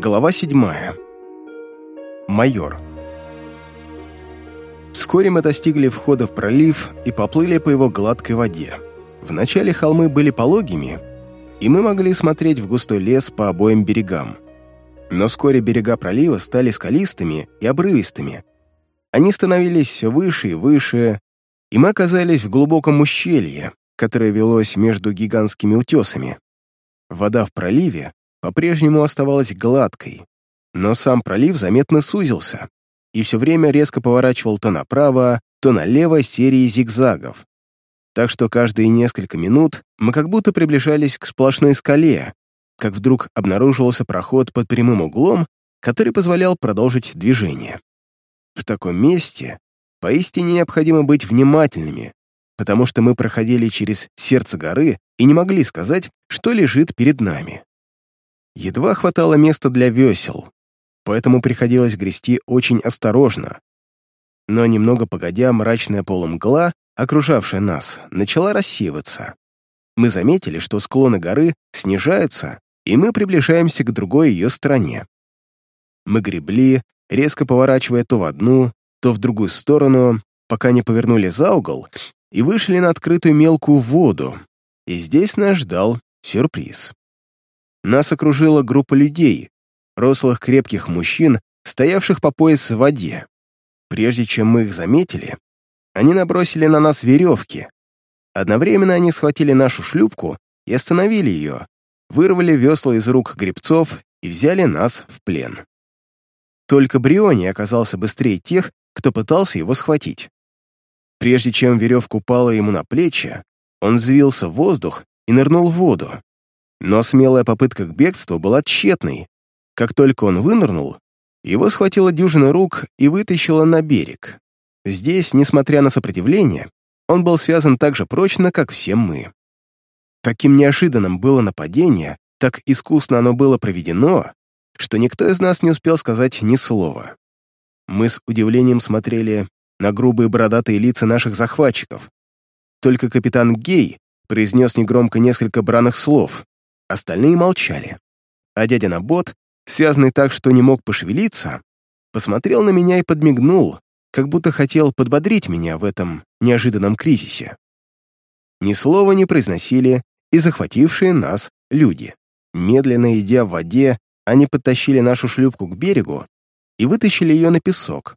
Глава 7. Майор. Вскоре мы достигли входа в пролив и поплыли по его гладкой воде. Вначале холмы были пологими, и мы могли смотреть в густой лес по обоим берегам. Но вскоре берега пролива стали скалистыми и обрывистыми. Они становились все выше и выше, и мы оказались в глубоком ущелье, которое велось между гигантскими утесами. Вода в проливе по-прежнему оставалась гладкой, но сам пролив заметно сузился и все время резко поворачивал то направо, то налево серии зигзагов. Так что каждые несколько минут мы как будто приближались к сплошной скале, как вдруг обнаруживался проход под прямым углом, который позволял продолжить движение. В таком месте поистине необходимо быть внимательными, потому что мы проходили через сердце горы и не могли сказать, что лежит перед нами. Едва хватало места для весел, поэтому приходилось грести очень осторожно. Но немного погодя, мрачная полумгла, окружавшая нас, начала рассеиваться. Мы заметили, что склоны горы снижаются, и мы приближаемся к другой ее стороне. Мы гребли, резко поворачивая то в одну, то в другую сторону, пока не повернули за угол и вышли на открытую мелкую воду, и здесь нас ждал сюрприз. Нас окружила группа людей, рослых крепких мужчин, стоявших по пояс в воде. Прежде чем мы их заметили, они набросили на нас веревки. Одновременно они схватили нашу шлюпку и остановили ее, вырвали весла из рук гребцов и взяли нас в плен. Только Бриони оказался быстрее тех, кто пытался его схватить. Прежде чем веревка упала ему на плечи, он взвился в воздух и нырнул в воду. Но смелая попытка к бегству была тщетной. Как только он вынырнул, его схватила дюжина рук и вытащила на берег. Здесь, несмотря на сопротивление, он был связан так же прочно, как все мы. Таким неожиданным было нападение, так искусно оно было проведено, что никто из нас не успел сказать ни слова. Мы с удивлением смотрели на грубые бородатые лица наших захватчиков. Только капитан Гей произнес негромко несколько бранных слов, Остальные молчали. А дядя Набот, связанный так, что не мог пошевелиться, посмотрел на меня и подмигнул, как будто хотел подбодрить меня в этом неожиданном кризисе. Ни слова не произносили и захватившие нас люди. Медленно идя в воде, они подтащили нашу шлюпку к берегу и вытащили ее на песок.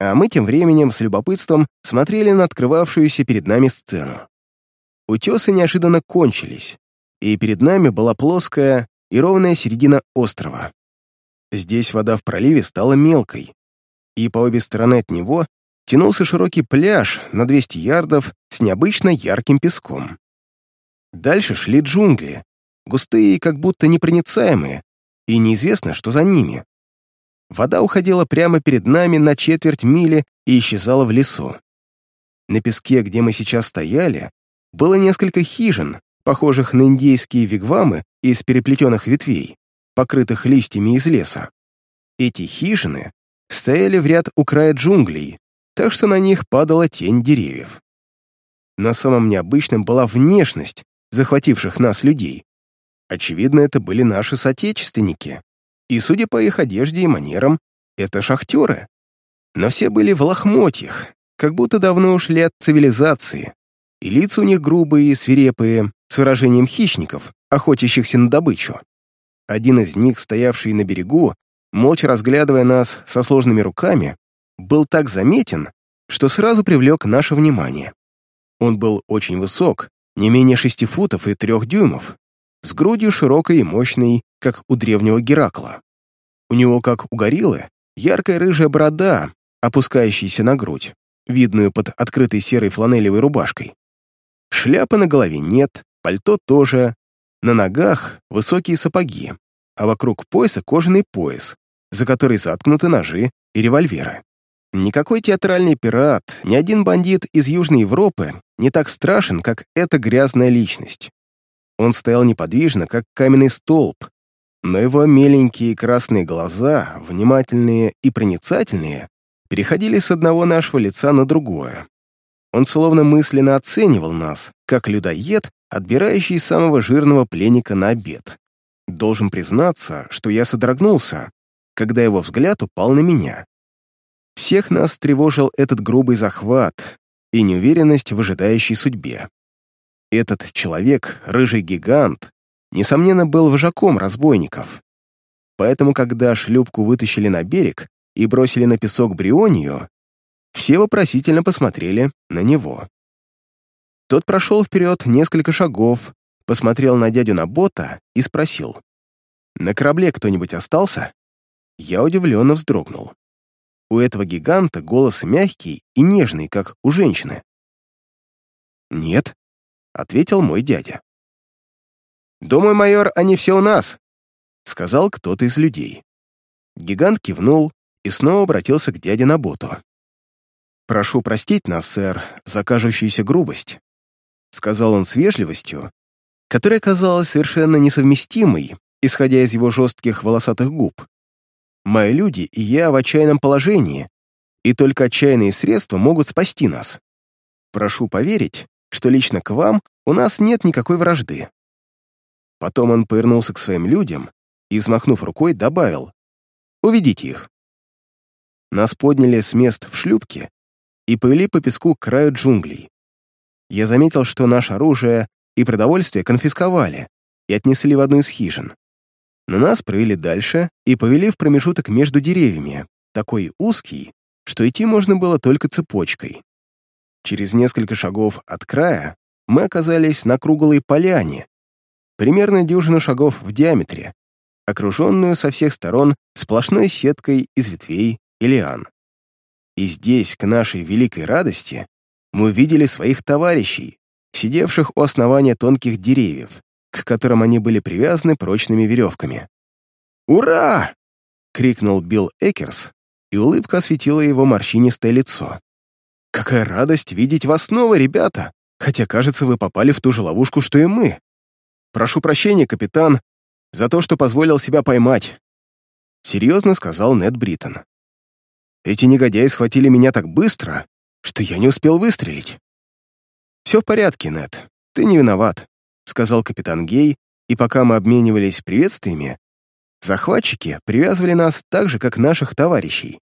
А мы тем временем с любопытством смотрели на открывавшуюся перед нами сцену. Утесы неожиданно кончились, и перед нами была плоская и ровная середина острова. Здесь вода в проливе стала мелкой, и по обе стороны от него тянулся широкий пляж на 200 ярдов с необычно ярким песком. Дальше шли джунгли, густые и как будто непроницаемые, и неизвестно, что за ними. Вода уходила прямо перед нами на четверть мили и исчезала в лесу. На песке, где мы сейчас стояли, было несколько хижин, похожих на индейские вигвамы из переплетенных ветвей, покрытых листьями из леса. Эти хижины стояли в ряд у края джунглей, так что на них падала тень деревьев. Но самым необычным была внешность захвативших нас людей. Очевидно, это были наши соотечественники, и, судя по их одежде и манерам, это шахтеры. Но все были в лохмотьях, как будто давно ушли от цивилизации, и лица у них грубые и свирепые, с выражением хищников, охотящихся на добычу. Один из них, стоявший на берегу, молча разглядывая нас со сложными руками, был так заметен, что сразу привлек наше внимание. Он был очень высок, не менее шести футов и трех дюймов, с грудью широкой и мощной, как у древнего Геракла. У него, как у гориллы, яркая рыжая борода, опускающаяся на грудь, видную под открытой серой фланелевой рубашкой. Шляпы на голове нет, пальто тоже, на ногах высокие сапоги, а вокруг пояса кожаный пояс, за который заткнуты ножи и револьверы. Никакой театральный пират, ни один бандит из Южной Европы не так страшен, как эта грязная личность. Он стоял неподвижно, как каменный столб, но его меленькие красные глаза, внимательные и проницательные, переходили с одного нашего лица на другое. Он словно мысленно оценивал нас, как людоед, отбирающий самого жирного пленника на обед. Должен признаться, что я содрогнулся, когда его взгляд упал на меня. Всех нас тревожил этот грубый захват и неуверенность в ожидающей судьбе. Этот человек, рыжий гигант, несомненно, был вожаком разбойников. Поэтому, когда шлюпку вытащили на берег и бросили на песок Брионию, все вопросительно посмотрели на него. Тот прошел вперед несколько шагов, посмотрел на дядю Набота и спросил. «На корабле кто-нибудь остался?» Я удивленно вздрогнул. У этого гиганта голос мягкий и нежный, как у женщины. «Нет», — ответил мой дядя. «Думаю, майор, они все у нас», — сказал кто-то из людей. Гигант кивнул и снова обратился к дяде Наботу. «Прошу простить нас, сэр, за кажущуюся грубость», — сказал он с вежливостью, которая казалась совершенно несовместимой, исходя из его жестких волосатых губ. «Мои люди и я в отчаянном положении, и только отчаянные средства могут спасти нас. Прошу поверить, что лично к вам у нас нет никакой вражды». Потом он повернулся к своим людям и, взмахнув рукой, добавил «Уведите их». Нас подняли с мест в шлюпке и повели по песку к краю джунглей. Я заметил, что наше оружие и продовольствие конфисковали и отнесли в одну из хижин. Но нас провели дальше и повели в промежуток между деревьями, такой узкий, что идти можно было только цепочкой. Через несколько шагов от края мы оказались на круглой поляне, примерно дюжину шагов в диаметре, окруженную со всех сторон сплошной сеткой из ветвей и лиан. И здесь, к нашей великой радости, мы увидели своих товарищей, сидевших у основания тонких деревьев, к которым они были привязаны прочными веревками. «Ура!» — крикнул Билл Экерс, и улыбка осветила его морщинистое лицо. «Какая радость видеть вас снова, ребята! Хотя, кажется, вы попали в ту же ловушку, что и мы. Прошу прощения, капитан, за то, что позволил себя поймать», — серьезно сказал Нед Бриттон. «Эти негодяи схватили меня так быстро, что я не успел выстрелить». «Все в порядке, Нед, ты не виноват», — сказал капитан Гей, и пока мы обменивались приветствиями, захватчики привязывали нас так же, как наших товарищей.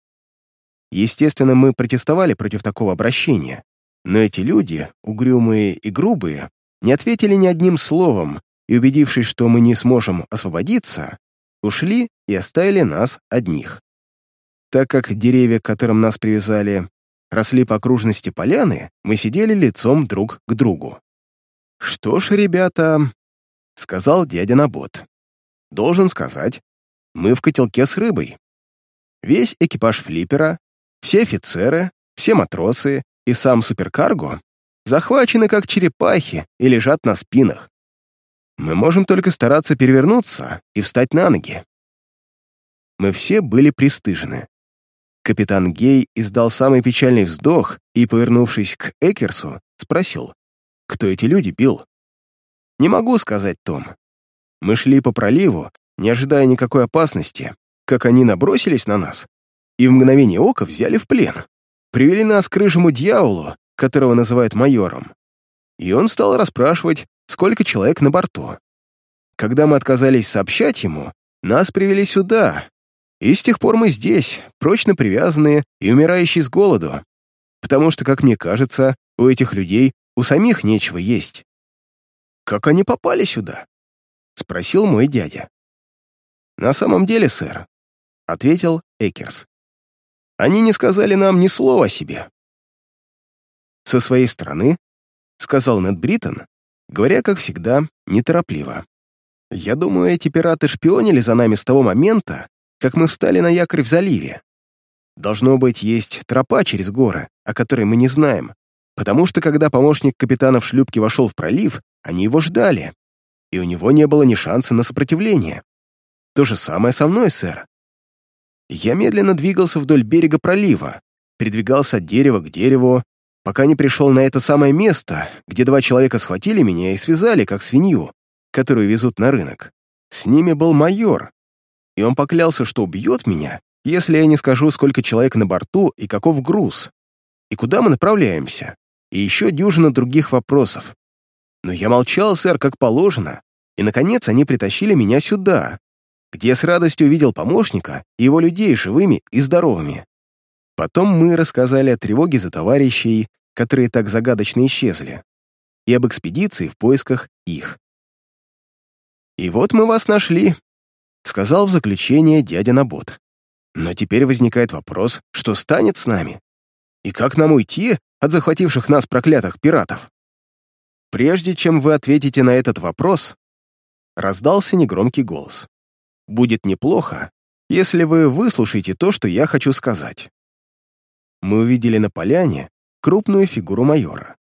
Естественно, мы протестовали против такого обращения, но эти люди, угрюмые и грубые, не ответили ни одним словом и, убедившись, что мы не сможем освободиться, ушли и оставили нас одних. Так как деревья, к которым нас привязали, росли по окружности поляны, мы сидели лицом друг к другу. «Что ж, ребята», — сказал дядя Набот, — «должен сказать, мы в котелке с рыбой. Весь экипаж флиппера, все офицеры, все матросы и сам суперкарго захвачены как черепахи и лежат на спинах. Мы можем только стараться перевернуться и встать на ноги. Мы все были пристыжены. Капитан Гей издал самый печальный вздох и, повернувшись к Экерсу, спросил, кто эти люди, Билл? Не могу сказать, Том. Мы шли по проливу, не ожидая никакой опасности, как они набросились на нас и в мгновение ока взяли в плен. Привели нас к рыжему дьяволу, которого называют майором. И он стал расспрашивать, сколько человек на борту. Когда мы отказались сообщать ему, нас привели сюда, и с тех пор мы здесь, прочно привязанные и умирающие с голоду. Потому что, как мне кажется, у этих людей у самих нечего есть. «Как они попали сюда?» — спросил мой дядя. «На самом деле, сэр», — ответил Экерс. «Они не сказали нам ни слова о себе». «Со своей стороны», — сказал Нед Бриттон, говоря, как всегда, неторопливо. «Я думаю, эти пираты шпионили за нами с того момента, как мы встали на якорь в заливе. Должно быть, есть тропа через горы, о которой мы не знаем, потому что когда помощник капитана в шлюпке вошел в пролив, они его ждали, и у него не было ни шанса на сопротивление. То же самое со мной, сэр. Я медленно двигался вдоль берега пролива, передвигался от дерева к дереву, пока не пришел на это самое место, где два человека схватили меня и связали, как свинью, которую везут на рынок. С ними был майор, и он поклялся, что убьет меня, если я не скажу, сколько человек на борту и каков груз, и куда мы направляемся, и еще дюжина других вопросов. Но я молчал, сэр, как положено, и, наконец, они притащили меня сюда, где с радостью увидел помощника и его людей живыми и здоровыми. Потом мы рассказали о тревоге за товарищей, которые так загадочно исчезли, и об экспедиции в поисках их. «И вот мы вас нашли», — сказал в заключение дядя Набот. «Но теперь возникает вопрос, что станет с нами? И как нам уйти от захвативших нас проклятых пиратов?» Прежде чем вы ответите на этот вопрос, раздался негромкий голос. Будет неплохо, если вы выслушаете то, что я хочу сказать. Мы увидели на поляне крупную фигуру майора.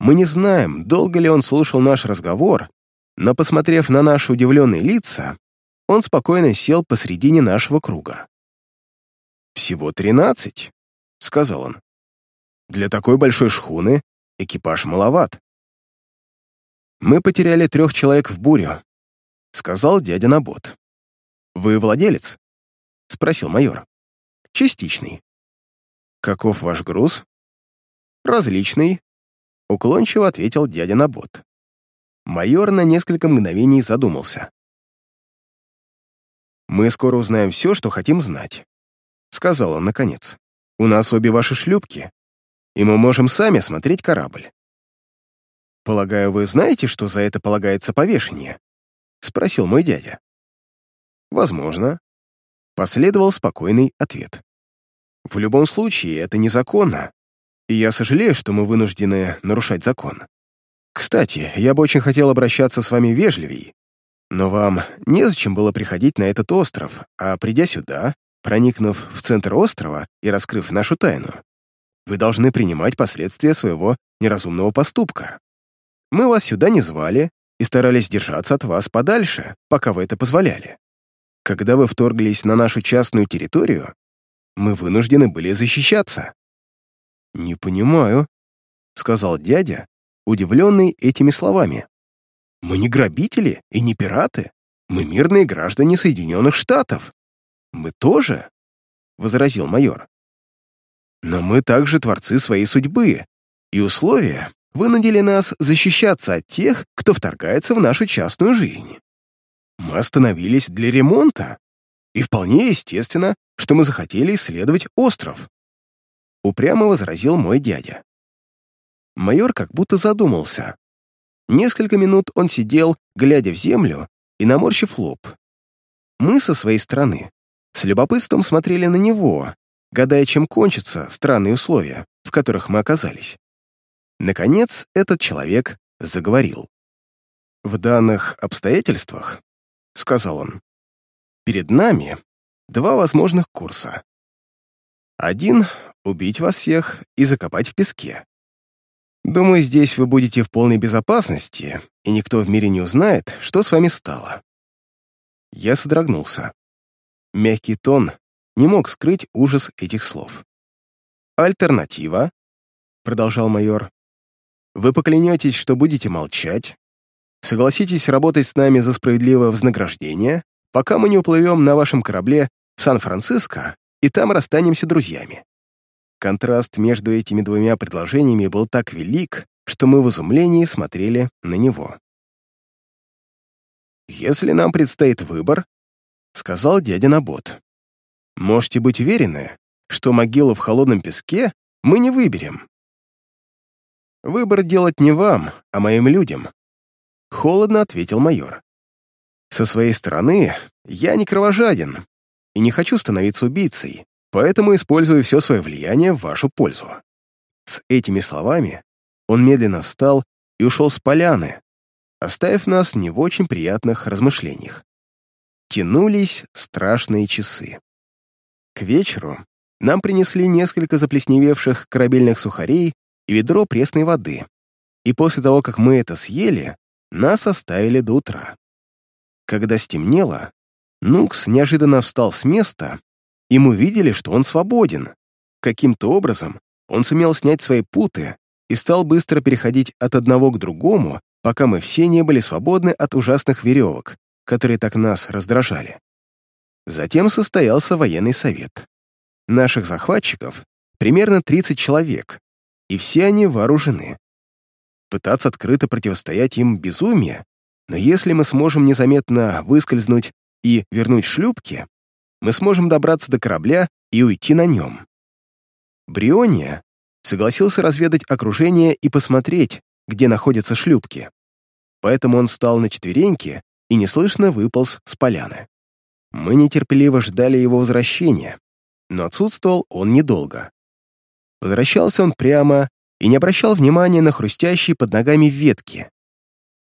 Мы не знаем, долго ли он слушал наш разговор, но, посмотрев на наши удивленные лица, он спокойно сел посредине нашего круга. «Всего тринадцать», — сказал он. «Для такой большой шхуны экипаж маловат. Мы потеряли трех человек в бурю», — сказал дядя Набот. «Вы владелец?» — спросил майор. «Частичный». «Каков ваш груз?» «Различный», — уклончиво ответил дядя Набот. Майор на несколько мгновений задумался. «Мы скоро узнаем все, что хотим знать», — сказал он наконец. «У нас обе ваши шлюпки, и мы можем сами смотреть корабль. «Полагаю, вы знаете, что за это полагается повешение?» — спросил мой дядя. «Возможно». Последовал спокойный ответ. «В любом случае, это незаконно, и я сожалею, что мы вынуждены нарушать закон. Кстати, я бы очень хотел обращаться с вами вежливей, но вам незачем было приходить на этот остров, а придя сюда, проникнув в центр острова и раскрыв нашу тайну, вы должны принимать последствия своего неразумного поступка. Мы вас сюда не звали и старались держаться от вас подальше, пока вы это позволяли. Когда вы вторглись на нашу частную территорию, мы вынуждены были защищаться». «Не понимаю», — сказал дядя, удивленный этими словами. «Мы не грабители и не пираты. Мы мирные граждане Соединенных Штатов. Мы тоже», — возразил майор. «Но мы также творцы своей судьбы, и условия, вынудили нас защищаться от тех, кто вторгается в нашу частную жизнь. Мы остановились для ремонта, и вполне естественно, что мы захотели исследовать остров. Упрямо возразил мой дядя. Майор как будто задумался. Несколько минут он сидел, глядя в землю и наморщив лоб. Мы со своей стороны с любопытством смотрели на него, гадая, чем кончатся странные условия, в которых мы оказались. Наконец, этот человек заговорил. «В данных обстоятельствах, — сказал он, — перед нами два возможных курса. Один — убить вас всех и закопать в песке. Думаю, здесь вы будете в полной безопасности, и никто в мире не узнает, что с вами стало». Я содрогнулся. Мягкий тон не мог скрыть ужас этих слов. «Альтернатива», — продолжал майор, вы поклянетесь, что будете молчать, согласитесь работать с нами за справедливое вознаграждение, пока мы не уплывем на вашем корабле в Сан-Франциско и там расстанемся друзьями. Контраст между этими двумя предложениями был так велик, что мы в изумлении смотрели на него. «Если нам предстоит выбор», — сказал дядя Набот, «можете быть уверены, что могилу в холодном песке мы не выберем. Выбор делать не вам, а моим людям. Холодно ответил майор. Со своей стороны, я не кровожаден и не хочу становиться убийцей, поэтому использую все свое влияние в вашу пользу. С этими словами он медленно встал и ушел с поляны, оставив нас не в очень приятных размышлениях. Тянулись страшные часы. К вечеру нам принесли несколько заплесневевших корабельных сухарей и ведро пресной воды. И после того, как мы это съели, нас оставили до утра. Когда стемнело, Нукс неожиданно встал с места, и мы видели, что он свободен. Каким-то образом он сумел снять свои путы и стал быстро переходить от одного к другому, пока мы все не были свободны от ужасных веревок, которые так нас раздражали. Затем состоялся военный совет. Наших захватчиков примерно 30 человек, и все они вооружены. Пытаться открыто противостоять им безумие, Но если мы сможем незаметно выскользнуть и вернуть шлюпки, мы сможем добраться до корабля и уйти на нем. Бриония согласился разведать окружение и посмотреть, где находятся шлюпки. Поэтому он встал на четвереньки и неслышно выполз с поляны. Мы нетерпеливо ждали его возвращения, но отсутствовал он недолго. Возвращался он прямо и не обращал внимания на хрустящие под ногами ветки.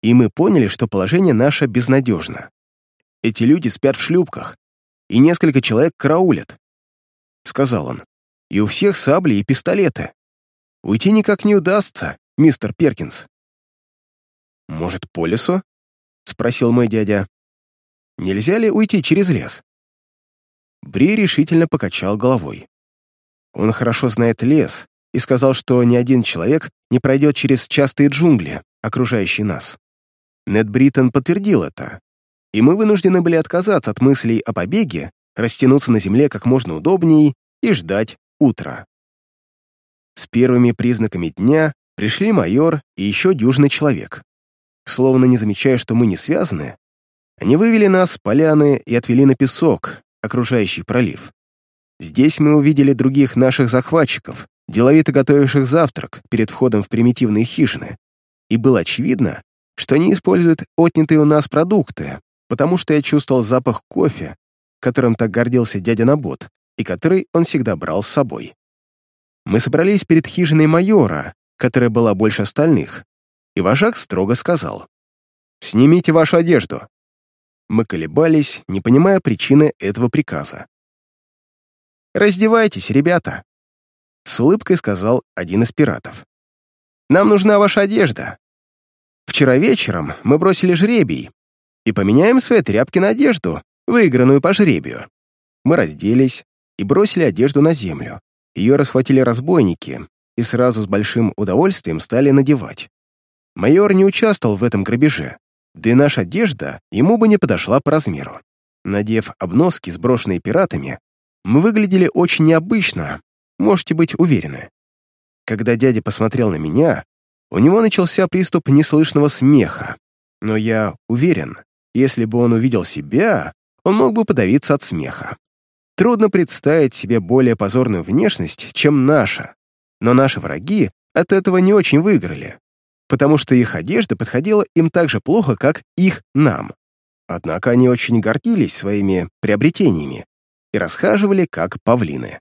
И мы поняли, что положение наше безнадежно. Эти люди спят в шлюпках, и несколько человек караулят, — сказал он. И у всех сабли и пистолеты. Уйти никак не удастся, мистер Перкинс. «Может, по лесу?» — спросил мой дядя. «Нельзя ли уйти через лес?» Бри решительно покачал головой. Он хорошо знает лес и сказал, что ни один человек не пройдет через частые джунгли, окружающие нас. Нед Бриттон подтвердил это, и мы вынуждены были отказаться от мыслей о побеге, растянуться на земле как можно удобнее и ждать утра. С первыми признаками дня пришли майор и еще дюжный человек. Словно не замечая, что мы не связаны, они вывели нас с поляны и отвели на песок, окружающий пролив. Здесь мы увидели других наших захватчиков, деловито готовивших завтрак перед входом в примитивные хижины, и было очевидно, что они используют отнятые у нас продукты, потому что я чувствовал запах кофе, которым так гордился дядя Набот, и который он всегда брал с собой. Мы собрались перед хижиной майора, которая была больше остальных, и вожак строго сказал, «Снимите вашу одежду». Мы колебались, не понимая причины этого приказа. «Раздевайтесь, ребята», — с улыбкой сказал один из пиратов. «Нам нужна ваша одежда. Вчера вечером мы бросили жребий и поменяем свои тряпки на одежду, выигранную по жребию». Мы разделись и бросили одежду на землю. Ее расхватили разбойники и сразу с большим удовольствием стали надевать. Майор не участвовал в этом грабеже, да и наша одежда ему бы не подошла по размеру. Надев обноски, сброшенные пиратами, мы выглядели очень необычно, можете быть уверены. Когда дядя посмотрел на меня, у него начался приступ неслышного смеха, но я уверен, если бы он увидел себя, он мог бы подавиться от смеха. Трудно представить себе более позорную внешность, чем наша, но наши враги от этого не очень выиграли потому что их одежда подходила им так же плохо, как их нам. Однако они очень гордились своими приобретениями и расхаживали как павлины.